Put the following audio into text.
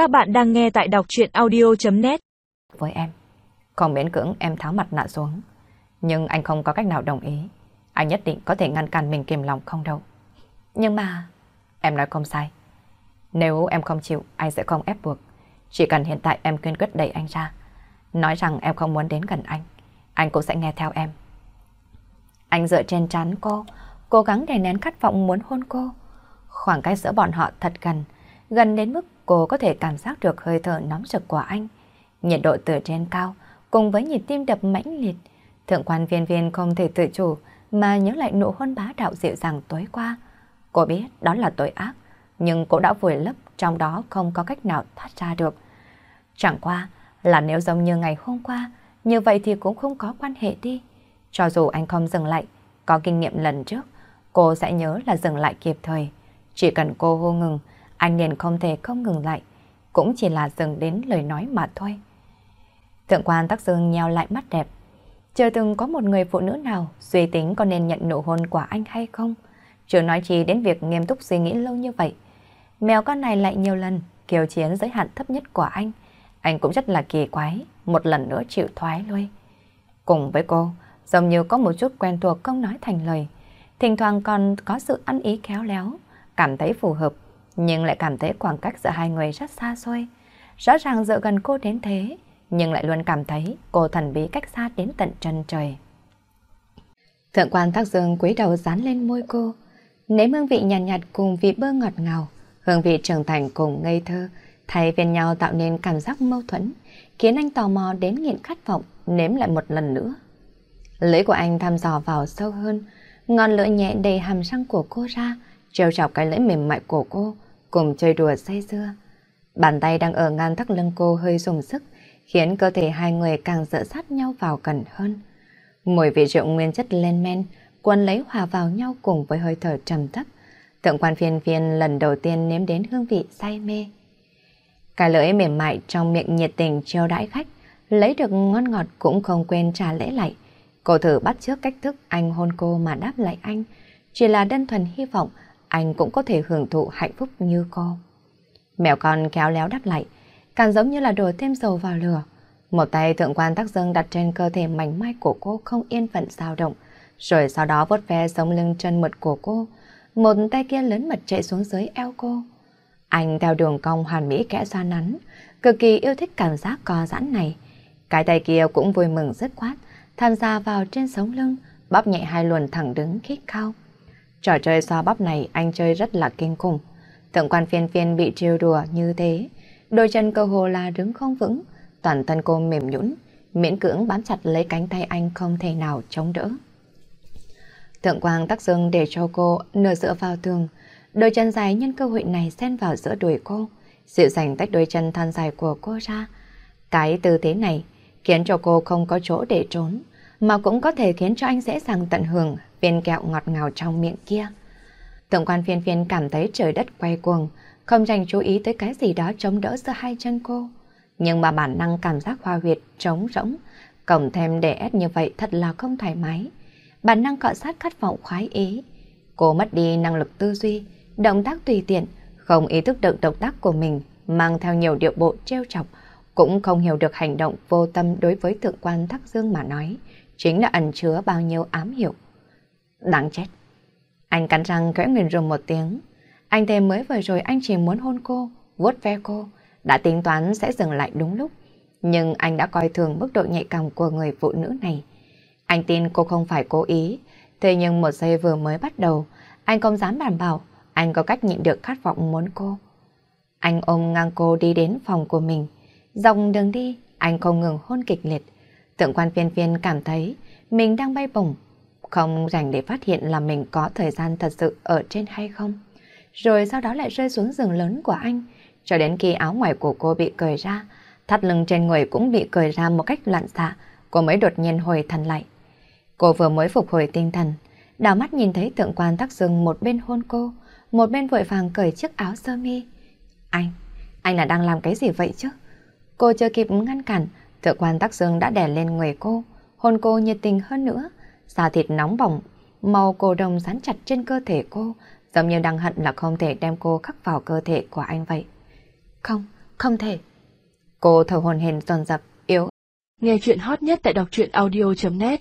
Các bạn đang nghe tại đọc chuyện audio.net Với em, không miễn cưỡng em tháo mặt nạ xuống. Nhưng anh không có cách nào đồng ý. Anh nhất định có thể ngăn cản mình kìm lòng không đâu. Nhưng mà... Em nói không sai. Nếu em không chịu, anh sẽ không ép buộc. Chỉ cần hiện tại em kiên quyết đẩy anh ra. Nói rằng em không muốn đến gần anh. Anh cũng sẽ nghe theo em. Anh dựa trên trán cô, cố gắng đè nén khát vọng muốn hôn cô. Khoảng cách giữa bọn họ thật gần, gần đến mức cô có thể cảm giác được hơi thở nóng rực của anh. Nhiệt độ từ trên cao, cùng với nhịp tim đập mãnh liệt. Thượng quan viên viên không thể tự chủ mà nhớ lại nụ hôn bá đạo dịu dàng tối qua. Cô biết đó là tội ác, nhưng cô đã vùi lấp trong đó không có cách nào thoát ra được. Chẳng qua là nếu giống như ngày hôm qua, như vậy thì cũng không có quan hệ đi. Cho dù anh không dừng lại, có kinh nghiệm lần trước, cô sẽ nhớ là dừng lại kịp thời. Chỉ cần cô hô ngừng, anh liền không thể không ngừng lại, cũng chỉ là dừng đến lời nói mà thôi. Thượng quan Tắc Dương nheo lại mắt đẹp. Chưa từng có một người phụ nữ nào suy tính có nên nhận nụ hôn của anh hay không. Chưa nói chi đến việc nghiêm túc suy nghĩ lâu như vậy. Mèo con này lại nhiều lần kiều chiến giới hạn thấp nhất của anh. Anh cũng rất là kỳ quái, một lần nữa chịu thoái lui. Cùng với cô, giống như có một chút quen thuộc không nói thành lời. Thỉnh thoảng còn có sự ăn ý khéo léo, cảm thấy phù hợp, nhưng lại cảm thấy khoảng cách giữa hai người rất xa xôi. Rõ ràng dựa gần cô đến thế, nhưng lại luôn cảm thấy cô thần bí cách xa đến tận chân trời. Thượng quan Thác Dương cúi đầu dán lên môi cô, nếm hương vị nhàn nhạt, nhạt cùng vị bơ ngọt ngào, hương vị trưởng thành cùng ngây thơ, thay phiên nhau tạo nên cảm giác mâu thuẫn, khiến anh tò mò đến nghiện khát vọng nếm lại một lần nữa. Lưỡi của anh thăm dò vào sâu hơn, ngọn lưỡi nhẹ đầy hàm răng của cô ra, trêu chọc cái lưỡi mềm mại của cô, cùng chơi đùa say dưa. Bàn tay đang ở ngang thắt lưng cô hơi dùng sức, khiến cơ thể hai người càng dựa sát nhau vào gần hơn. Mùi vị rượu nguyên chất lên men, quân lấy hòa vào nhau cùng với hơi thở trầm thấp. tượng quan phiên phiên lần đầu tiên nếm đến hương vị say mê. Cái lưỡi mềm mại trong miệng nhiệt tình chiêu đãi khách, lấy được ngon ngọt cũng không quên trả lễ lại. Cô thử bắt trước cách thức anh hôn cô mà đáp lại anh, chỉ là đơn thuần hy vọng anh cũng có thể hưởng thụ hạnh phúc như cô. Mèo con kéo léo đáp lại, càng giống như là đổ thêm dầu vào lửa. Một tay thượng quan tắc dương đặt trên cơ thể mảnh mai của cô không yên phận dao động, rồi sau đó vốt ve sống lưng chân mượt của cô, một tay kia lớn mật chạy xuống dưới eo cô. Anh theo đường cong hoàn mỹ kẽ xoa nắn, cực kỳ yêu thích cảm giác co giãn này. Cái tay kia cũng vui mừng rất quát, tham gia vào trên sống lưng, bóp nhẹ hai luồn thẳng đứng khít khao. Trò chơi xoa bóp này anh chơi rất là kinh khủng. Thượng quan phiên phiên bị trêu đùa như thế, đôi chân cơ hồ là đứng không vững, toàn thân cô mềm nhũn, miễn cưỡng bám chặt lấy cánh tay anh không thể nào chống đỡ. Thượng quang tắc dương để cho cô nửa dựa vào tường, đôi chân dài nhân cơ hội này xen vào giữa đùi cô, dịu dàng tách đôi chân thon dài của cô ra. Cái tư thế này khiến cho cô không có chỗ để trốn, mà cũng có thể khiến cho anh dễ dàng tận hưởng viên kẹo ngọt ngào trong miệng kia. Thượng quan phiên phiên cảm thấy trời đất quay cuồng, không dành chú ý tới cái gì đó chống đỡ giữa hai chân cô. Nhưng mà bản năng cảm giác hoa huyệt trống rỗng, cộng thêm để ép như vậy thật là không thoải mái. Bản năng cọ sát khát vọng khoái ý. Cô mất đi năng lực tư duy, động tác tùy tiện, không ý thức được động tác của mình, mang theo nhiều điệu bộ trêu chọc, cũng không hiểu được hành động vô tâm đối với thượng quan Thác Dương mà nói, chính là ẩn chứa bao nhiêu ám hiệu. Đáng chết. Anh cắn răng khẽ nguyền rùm một tiếng. Anh thề mới vừa rồi anh chỉ muốn hôn cô, vuốt ve cô, đã tính toán sẽ dừng lại đúng lúc. Nhưng anh đã coi thường mức độ nhạy cảm của người phụ nữ này. Anh tin cô không phải cố ý, thế nhưng một giây vừa mới bắt đầu, anh không dám đảm bảo anh có cách nhịn được khát vọng muốn cô. Anh ôm ngang cô đi đến phòng của mình. Dòng đường đi, anh không ngừng hôn kịch liệt. Tượng quan phiên phiên cảm thấy mình đang bay bổng, không rảnh để phát hiện là mình có thời gian thật sự ở trên hay không. Rồi sau đó lại rơi xuống giường lớn của anh, cho đến khi áo ngoài của cô bị cởi ra, thắt lưng trên người cũng bị cởi ra một cách loạn xạ, cô mới đột nhiên hồi thần lại. Cô vừa mới phục hồi tinh thần, đảo mắt nhìn thấy tượng quan tắc dương một bên hôn cô, một bên vội vàng cởi chiếc áo sơ mi. Anh, anh là đang làm cái gì vậy chứ? Cô chưa kịp ngăn cản, tượng quan tắc dương đã đè lên người cô, hôn cô nhiệt tình hơn nữa, da thịt nóng bỏng, màu cổ đồng dán chặt trên cơ thể cô, giống như đang hận là không thể đem cô khắc vào cơ thể của anh vậy. Không, Không thể. Cô thở hồn hển dồn dập, yếu. Nghe chuyện hot nhất tại đọc truyện audio.net